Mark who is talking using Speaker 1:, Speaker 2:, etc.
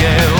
Speaker 1: Yeah.